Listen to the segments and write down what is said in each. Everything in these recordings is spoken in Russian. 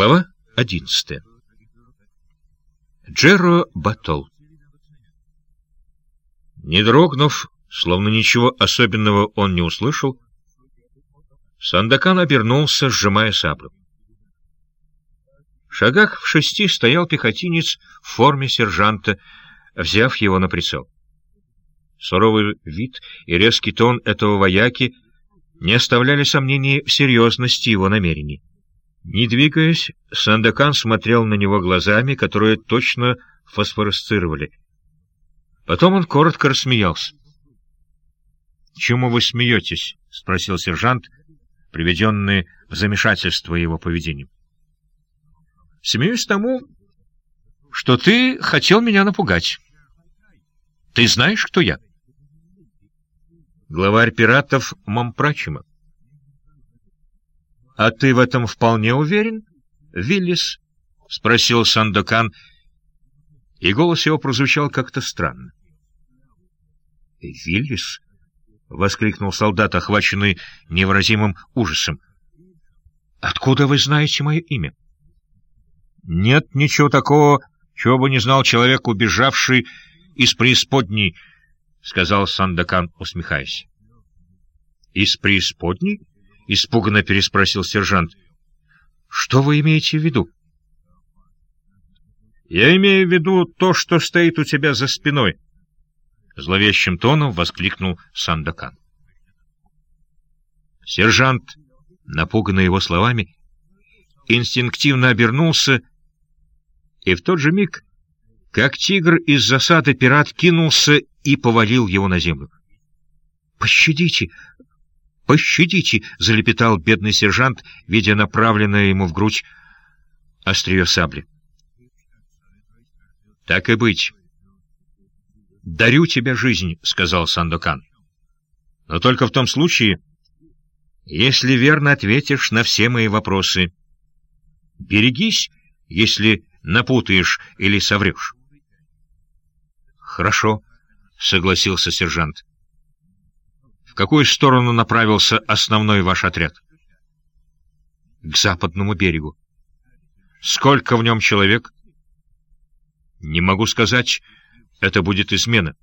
Глава одиннадцатая. Джеро Батол. Не дрогнув, словно ничего особенного он не услышал, Сандакан обернулся, сжимая саблю. В шагах в шести стоял пехотинец в форме сержанта, взяв его на прицел. Суровый вид и резкий тон этого вояки не оставляли сомнений в серьезности его намерений. Не двигаясь, Сандакан смотрел на него глазами, которые точно фосфоресцировали. Потом он коротко рассмеялся. — Чему вы смеетесь? — спросил сержант, приведенный в замешательство его поведением. — Смеюсь тому, что ты хотел меня напугать. Ты знаешь, кто я? — Главарь пиратов Мампрачима. — А ты в этом вполне уверен, Виллис? — спросил Сандокан, и голос его прозвучал как-то странно. — Виллис? — воскликнул солдат, охваченный невыразимым ужасом. — Откуда вы знаете мое имя? — Нет ничего такого, чего бы не знал человек, убежавший из преисподней, — сказал Сандакан, усмехаясь. — Из преисподней? — испуганно переспросил сержант. — Что вы имеете в виду? — Я имею в виду то, что стоит у тебя за спиной, — зловещим тоном воскликнул Сандакан. Сержант, напуганный его словами, инстинктивно обернулся, и в тот же миг, как тигр из засады, пират кинулся и повалил его на землю. «Пощадите! «Пощадите!» — залепетал бедный сержант, видя направленное ему в грудь острие сабли. «Так и быть. Дарю тебе жизнь», — сказал Сандокан. «Но только в том случае, если верно ответишь на все мои вопросы. Берегись, если напутаешь или соврешь». «Хорошо», — согласился сержант. Какую сторону направился основной ваш отряд? К западному берегу. Сколько в нем человек? Не могу сказать. Это будет измена.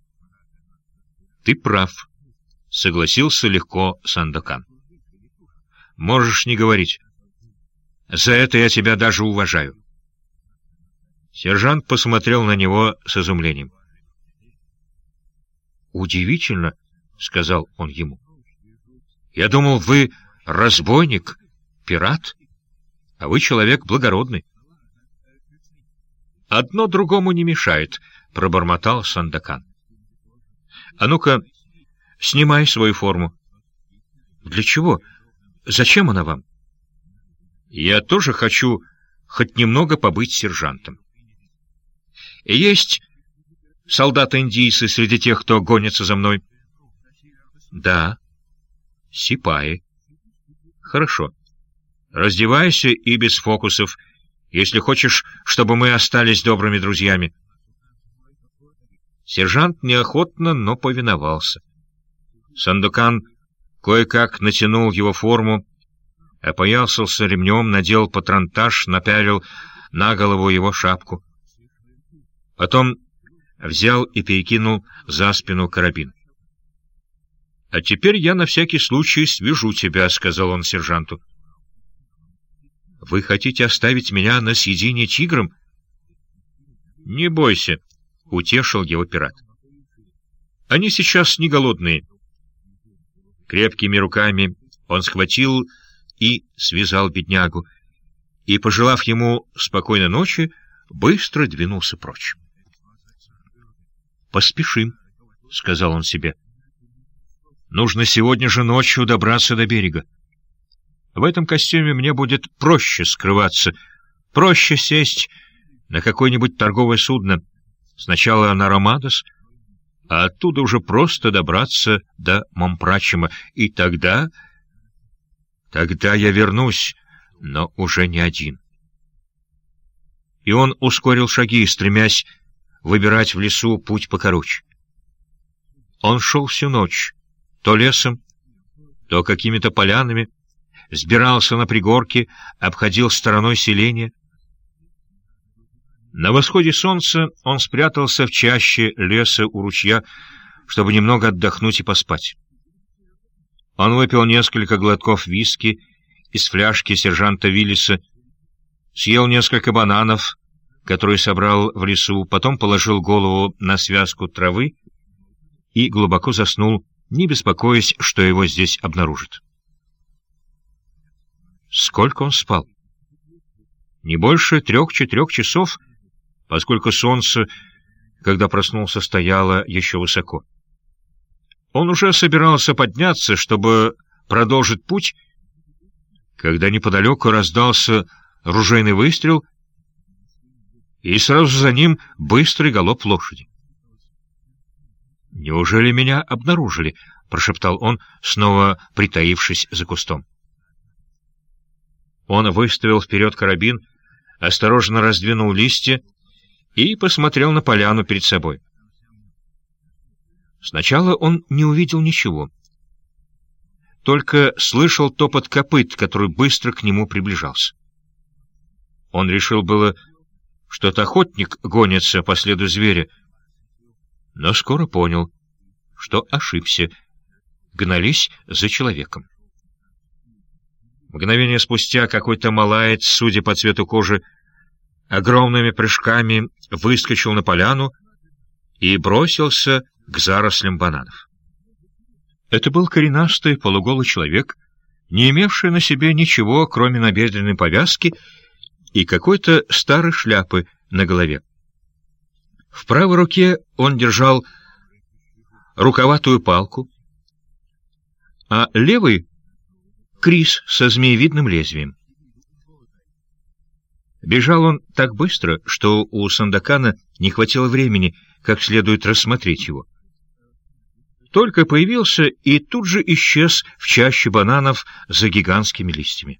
Ты прав. Согласился легко Сандакан. Можешь не говорить. За это я тебя даже уважаю. Сержант посмотрел на него с изумлением. Удивительно, — сказал он ему. — Я думал, вы разбойник, пират, а вы человек благородный. — Одно другому не мешает, — пробормотал Сандакан. — А ну-ка, снимай свою форму. — Для чего? Зачем она вам? — Я тоже хочу хоть немного побыть сержантом. Есть солдаты-индийцы среди тех, кто гонится за мной. — да. Сипаи. Хорошо. Раздевайся и без фокусов, если хочешь, чтобы мы остались добрыми друзьями. Сержант неохотно, но повиновался. Сандукан кое-как натянул его форму, опоясался ремнем, надел патронтаж, напялил на голову его шапку. Потом взял и перекинул за спину карабин. — А теперь я на всякий случай свяжу тебя, — сказал он сержанту. — Вы хотите оставить меня на съедение тигром? — Не бойся, — утешил его пират. — Они сейчас не голодные. Крепкими руками он схватил и связал беднягу, и, пожелав ему спокойной ночи, быстро двинулся прочь. «Поспешим», — сказал он себе. Нужно сегодня же ночью добраться до берега. В этом костюме мне будет проще скрываться, проще сесть на какое-нибудь торговое судно, сначала на Ромадос, а оттуда уже просто добраться до Момпрачема, и тогда... Тогда я вернусь, но уже не один. И он ускорил шаги, стремясь выбирать в лесу путь покороче. Он шел всю ночь, то лесом, то какими-то полянами, сбирался на пригорке, обходил стороной селения. На восходе солнца он спрятался в чаще леса у ручья, чтобы немного отдохнуть и поспать. Он выпил несколько глотков виски из фляжки сержанта Виллиса, съел несколько бананов, которые собрал в лесу, потом положил голову на связку травы и глубоко заснул, не беспокоясь, что его здесь обнаружат. Сколько он спал? Не больше трех-четырех часов, поскольку солнце, когда проснулся, стояло еще высоко. Он уже собирался подняться, чтобы продолжить путь, когда неподалеку раздался ружейный выстрел, и сразу за ним быстрый галоп лошади. «Неужели меня обнаружили?» — прошептал он, снова притаившись за кустом. Он выставил вперед карабин, осторожно раздвинул листья и посмотрел на поляну перед собой. Сначала он не увидел ничего, только слышал топот копыт, который быстро к нему приближался. Он решил было, что это охотник гонится по следу зверя, но скоро понял, что ошибся, гнались за человеком. Мгновение спустя какой-то малаец, судя по цвету кожи, огромными прыжками выскочил на поляну и бросился к зарослям бананов. Это был коренастый полуголый человек, не имевший на себе ничего, кроме набедренной повязки и какой-то старой шляпы на голове. В правой руке он держал рукаватую палку, а левый — крис со змеевидным лезвием. Бежал он так быстро, что у Сандакана не хватило времени как следует рассмотреть его. Только появился и тут же исчез в чаще бананов за гигантскими листьями.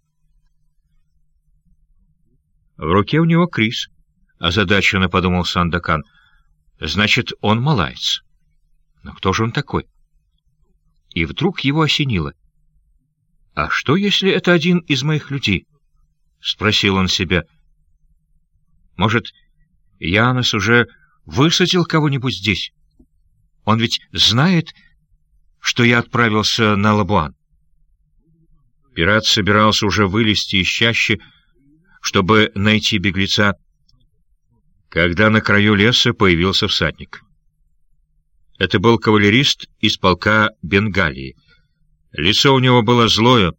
В руке у него Крис, озадаченно подумал Сандакан. Значит, он малаец. Но кто же он такой? И вдруг его осенило. «А что, если это один из моих людей?» — спросил он себя. «Может, Янос уже высадил кого-нибудь здесь? Он ведь знает, что я отправился на Лабуан». Пират собирался уже вылезти из чащи, чтобы найти беглеца, когда на краю леса появился всадник. Это был кавалерист из полка Бенгалии. Лицо у него было злое,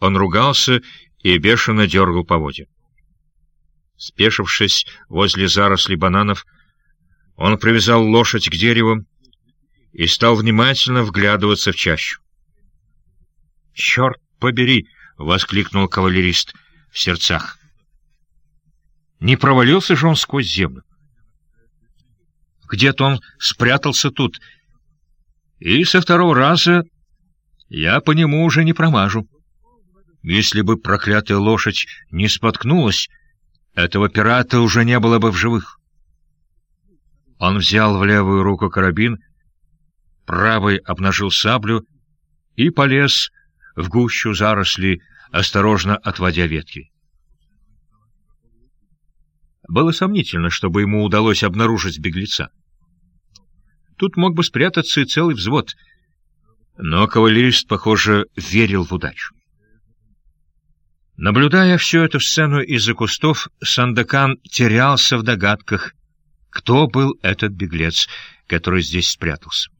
он ругался и бешено дергал поводья. Спешившись возле зарослей бананов, он привязал лошадь к дереву и стал внимательно вглядываться в чащу. «Черт побери!» — воскликнул кавалерист в сердцах. «Не провалился же он сквозь землю?» Где-то он спрятался тут. И со второго раза я по нему уже не промажу. Если бы проклятая лошадь не споткнулась, этого пирата уже не было бы в живых. Он взял в левую руку карабин, правой обнажил саблю и полез в гущу заросли, осторожно отводя ветки. Было сомнительно, чтобы ему удалось обнаружить беглеца. Тут мог бы спрятаться и целый взвод. Но кавалерист, похоже, верил в удачу. Наблюдая всю эту сцену из-за кустов, Сандакан терялся в догадках, кто был этот беглец, который здесь спрятался.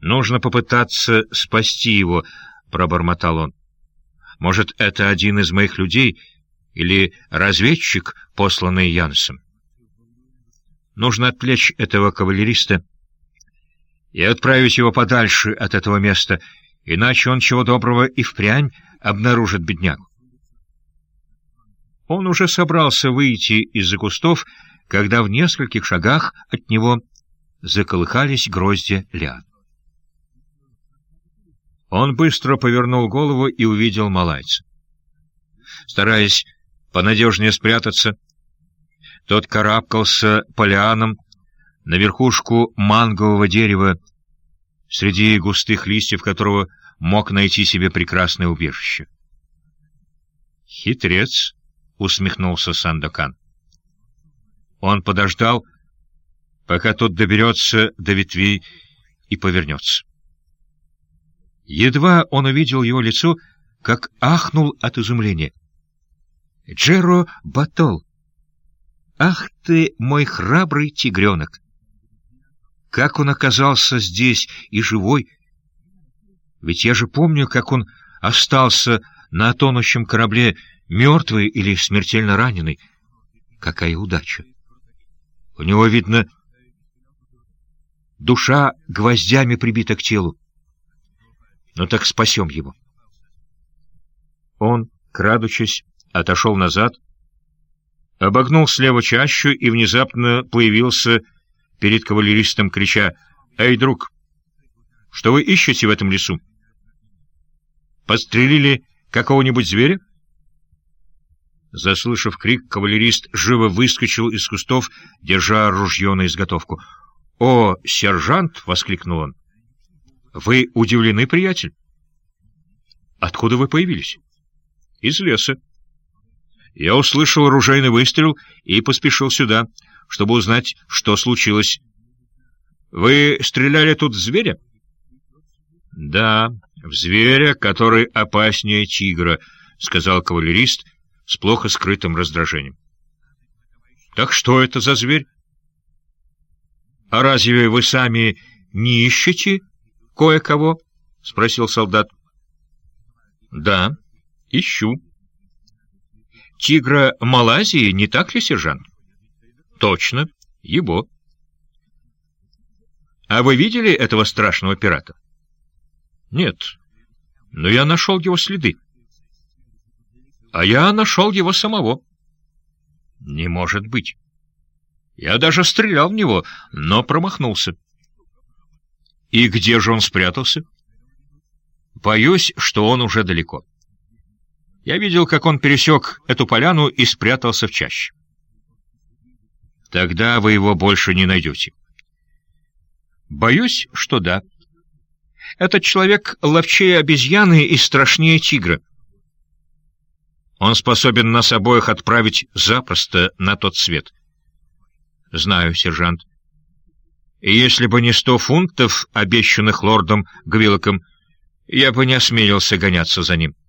«Нужно попытаться спасти его», — пробормотал он. «Может, это один из моих людей или разведчик, посланный Янсом?» Нужно отвлечь этого кавалериста и отправить его подальше от этого места, иначе он чего доброго и впрямь обнаружит беднягу. Он уже собрался выйти из-за кустов, когда в нескольких шагах от него заколыхались гроздья лян. Он быстро повернул голову и увидел малайца. Стараясь понадежнее спрятаться, тот карабкался по лианам на верхушку мангового дерева, среди густых листьев которого мог найти себе прекрасное убежище. «Хитрец», — усмехнулся Сандокан. Он подождал, пока тот доберется до ветвей и повернется. Едва он увидел его лицо, как ахнул от изумления. «Джеро Батол! Ах ты, мой храбрый тигренок! Как он оказался здесь и живой! Ведь я же помню, как он остался на тонущем корабле мертвый или смертельно раненый. Какая удача! У него, видно, душа гвоздями прибита к телу. Ну так спасем его. Он, крадучись, отошел назад, обогнул слева чащу и внезапно появился перед кавалеристом, крича «Эй, друг, что вы ищете в этом лесу? Подстрелили какого-нибудь зверя?» Заслышав крик, кавалерист живо выскочил из кустов, держа ружье на изготовку. «О, сержант!» — воскликнул он. «Вы удивлены, приятель?» «Откуда вы появились?» «Из леса». Я услышал оружейный выстрел и поспешил сюда, чтобы узнать, что случилось. «Вы стреляли тут в зверя?» «Да, в зверя, который опаснее тигра», — сказал кавалерист с плохо скрытым раздражением. «Так что это за зверь?» «А разве вы сами не ищете кое-кого?» — спросил солдат. «Да, ищу». «Тигра Малайзии, не так ли, сержант?» «Точно, его». «А вы видели этого страшного пирата?» «Нет, но я нашел его следы». «А я нашел его самого». «Не может быть». Я даже стрелял в него, но промахнулся. И где же он спрятался? Боюсь, что он уже далеко. Я видел, как он пересек эту поляну и спрятался в чаще. Тогда вы его больше не найдете. Боюсь, что да. Этот человек ловчее обезьяны и страшнее тигра. Он способен нас обоих отправить запросто на тот свет. — Знаю, сержант. И если бы не сто фунтов, обещанных лордом Гвиллоком, я бы не осмелился гоняться за ним. —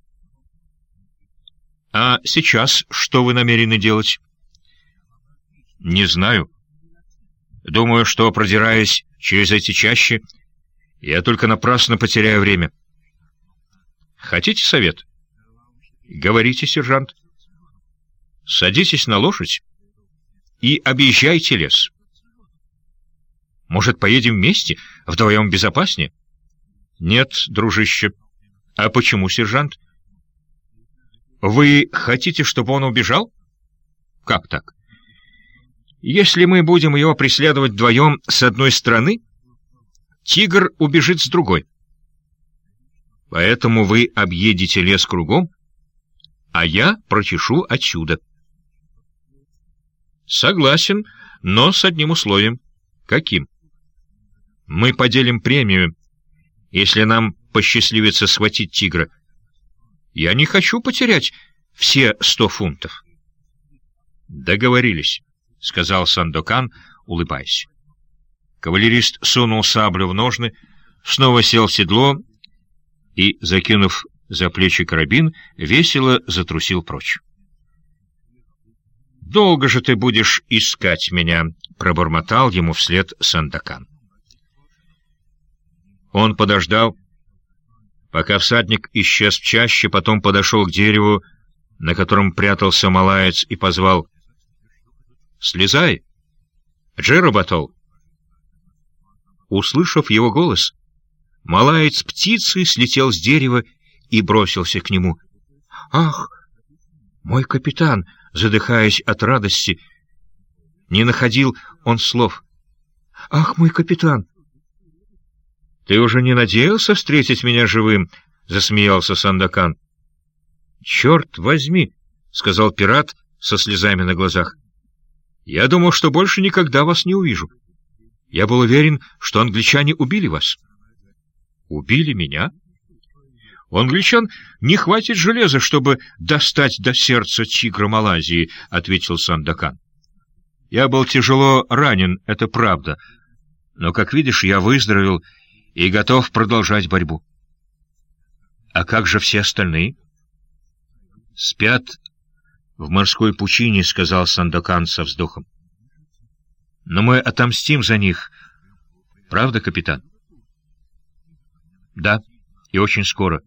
А сейчас что вы намерены делать? — Не знаю. Думаю, что, продираясь через эти чащи, я только напрасно потеряю время. — Хотите совет? — Говорите, сержант. — Садитесь на лошадь и объезжайте лес. Может, поедем вместе? Вдвоем безопаснее? Нет, дружище. А почему, сержант? Вы хотите, чтобы он убежал? Как так? Если мы будем его преследовать вдвоем с одной стороны, тигр убежит с другой. Поэтому вы объедете лес кругом, а я прочешу отсюда. Согласен, но с одним условием. Каким? Мы поделим премию, если нам посчастливится схватить тигра. Я не хочу потерять все сто фунтов. Договорились, — сказал Сандокан, улыбаясь. Кавалерист сунул саблю в ножны, снова сел в седло и, закинув за плечи карабин, весело затрусил прочь. «Долго же ты будешь искать меня», — пробормотал ему вслед Сандакан. Он подождал, пока всадник исчез в чаще, потом подошел к дереву, на котором прятался малаец, и позвал «Слезай! Джеробатол!» Услышав его голос, малаец птицей слетел с дерева и бросился к нему. «Ах, мой капитан!» задыхаясь от радости. Не находил он слов. «Ах, мой капитан!» «Ты уже не надеялся встретить меня живым?» — засмеялся Сандакан. «Черт возьми!» — сказал пират со слезами на глазах. «Я думал, что больше никогда вас не увижу. Я был уверен, что англичане убили вас». «Убили меня?» У англичан не хватит железа, чтобы достать до сердца тигра Малайзии, — ответил Сандакан. Я был тяжело ранен, это правда, но, как видишь, я выздоровел и готов продолжать борьбу. А как же все остальные? Спят в морской пучине, — сказал Сандакан со вздохом. Но мы отомстим за них. Правда, капитан? Да, и очень скоро.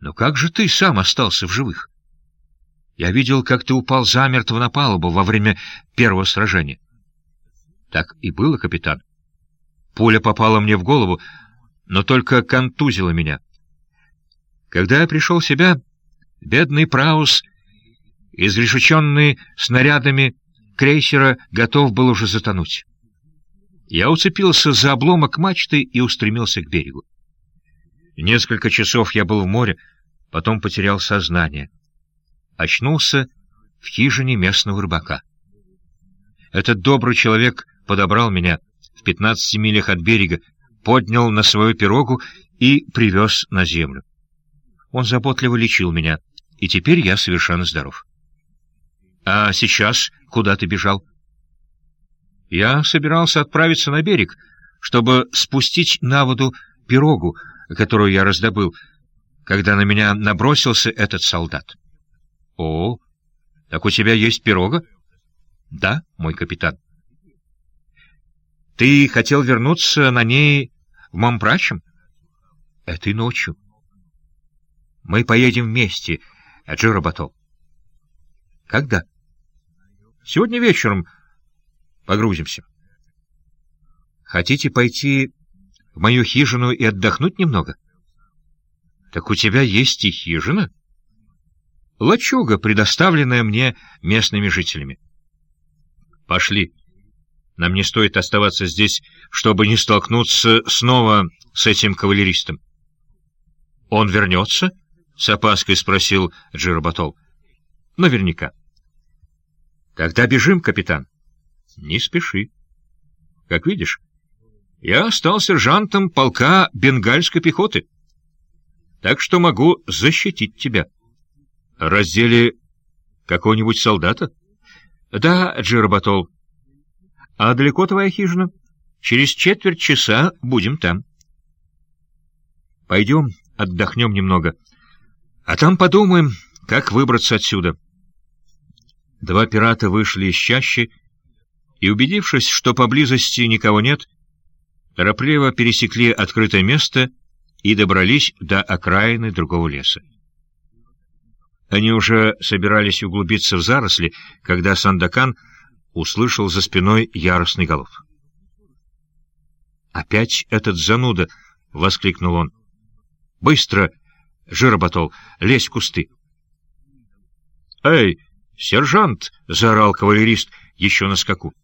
Но как же ты сам остался в живых? Я видел, как ты упал замертво на палубу во время первого сражения. Так и было, капитан. Пуля попала мне в голову, но только контузила меня. Когда я пришел в себя, бедный Праус, изрешеченный снарядами крейсера, готов был уже затонуть. Я уцепился за обломок мачты и устремился к берегу. Несколько часов я был в море, потом потерял сознание. Очнулся в хижине местного рыбака. Этот добрый человек подобрал меня в пятнадцати милях от берега, поднял на свою пирогу и привез на землю. Он заботливо лечил меня, и теперь я совершенно здоров. А сейчас куда ты бежал? Я собирался отправиться на берег, чтобы спустить на воду пирогу, которую я раздобыл, когда на меня набросился этот солдат. — О, так у тебя есть пирога? — Да, мой капитан. — Ты хотел вернуться на ней в Мампрачем? — Этой ночью. — Мы поедем вместе, Джиробатол. — Когда? — Сегодня вечером погрузимся. — Хотите пойти в мою хижину и отдохнуть немного? — Так у тебя есть и хижина? — Лачуга, предоставленная мне местными жителями. — Пошли. Нам не стоит оставаться здесь, чтобы не столкнуться снова с этим кавалеристом. — Он вернется? — с опаской спросил Джиробатол. — Наверняка. — Тогда бежим, капитан. — Не спеши. Как видишь, я стал сержантом полка бенгальской пехоты, так что могу защитить тебя. Раздели какого-нибудь солдата? Да, Джиробатол. А далеко твоя хижина? Через четверть часа будем там. Пойдем, отдохнем немного, а там подумаем, как выбраться отсюда. Два пирата вышли из чащи и, убедившись, что поблизости никого нет, — торопливо пересекли открытое место и добрались до окраины другого леса. Они уже собирались углубиться в заросли, когда Сандакан услышал за спиной яростный голов. «Опять этот зануда!» — воскликнул он. «Быстро, Жироботол, лезь в кусты!» «Эй, сержант!» — заорал кавалерист еще на скаку.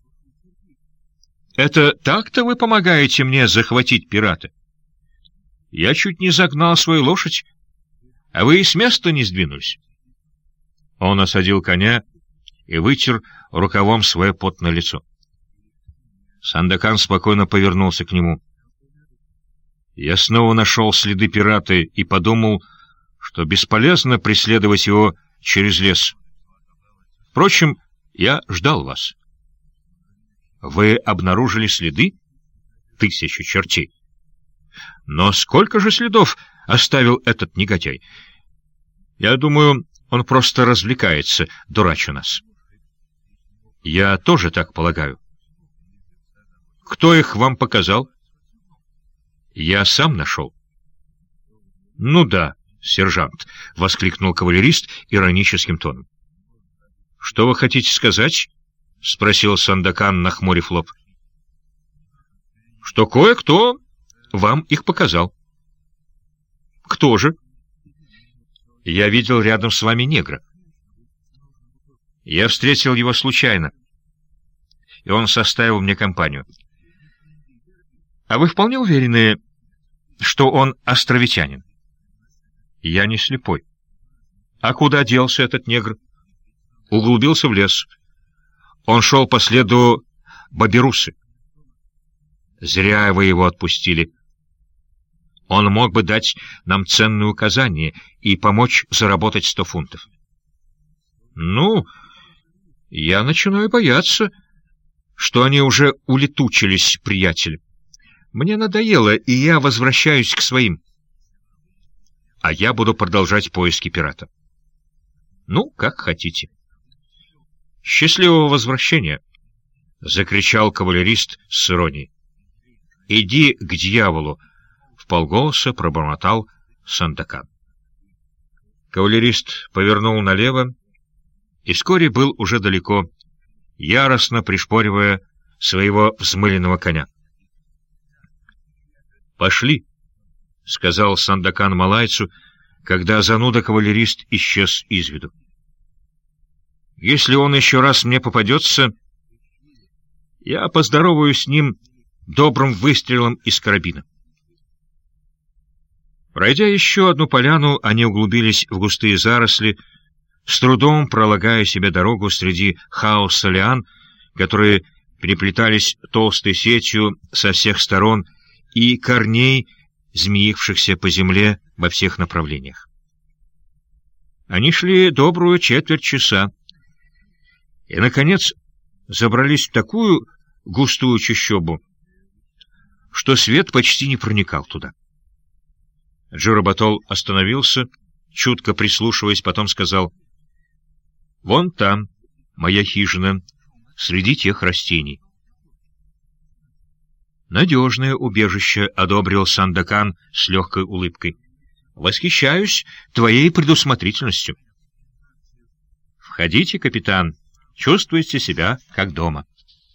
Это так-то вы помогаете мне захватить пирата? Я чуть не загнал свою лошадь, а вы и с места не сдвинулись. Он осадил коня и вытер рукавом свое потное лицо. Сандакан спокойно повернулся к нему. Я снова нашел следы пирата и подумал, что бесполезно преследовать его через лес. Впрочем, я ждал вас. Вы обнаружили следы? Тысячу чертей. Но сколько же следов оставил этот негодяй? Я думаю, он просто развлекается, дурачу нас. Я тоже так полагаю. Кто их вам показал? Я сам нашел. Ну да, сержант, — воскликнул кавалерист ироническим тоном. Что вы хотите сказать? — спросил Сандакан, нахмурив лоб. — Что кое-кто вам их показал. — Кто же? — Я видел рядом с вами негра. Я встретил его случайно, и он составил мне компанию. — А вы вполне уверены, что он островитянин? — Я не слепой. — А куда делся этот негр? — Углубился в лес. — он шел по следу Бабирусы. Зря вы его отпустили. Он мог бы дать нам ценные указания и помочь заработать сто фунтов. Ну, я начинаю бояться, что они уже улетучились, приятель. Мне надоело, и я возвращаюсь к своим. А я буду продолжать поиски пирата. Ну, как хотите. Счастливого возвращения! — закричал кавалерист с иронией. «Иди к дьяволу!» — в полголоса пробормотал Сандакан. Кавалерист повернул налево и вскоре был уже далеко, яростно пришпоривая своего взмыленного коня. «Пошли!» — сказал Сандакан малайцу, когда зануда-кавалерист исчез из виду. «Если он еще раз мне попадется...» Я поздороваюсь с ним добрым выстрелом из карабина. Пройдя еще одну поляну, они углубились в густые заросли, с трудом пролагая себе дорогу среди хаоса лиан, которые переплетались толстой сетью со всех сторон и корней, змеившихся по земле во всех направлениях. Они шли добрую четверть часа, и, наконец, забрались в такую густую чащобу, что свет почти не проникал туда. Джуработол остановился, чутко прислушиваясь, потом сказал, «Вон там моя хижина, среди тех растений». «Надежное убежище», — одобрил Сандакан с легкой улыбкой. «Восхищаюсь твоей предусмотрительностью». «Входите, капитан, чувствуйте себя как дома».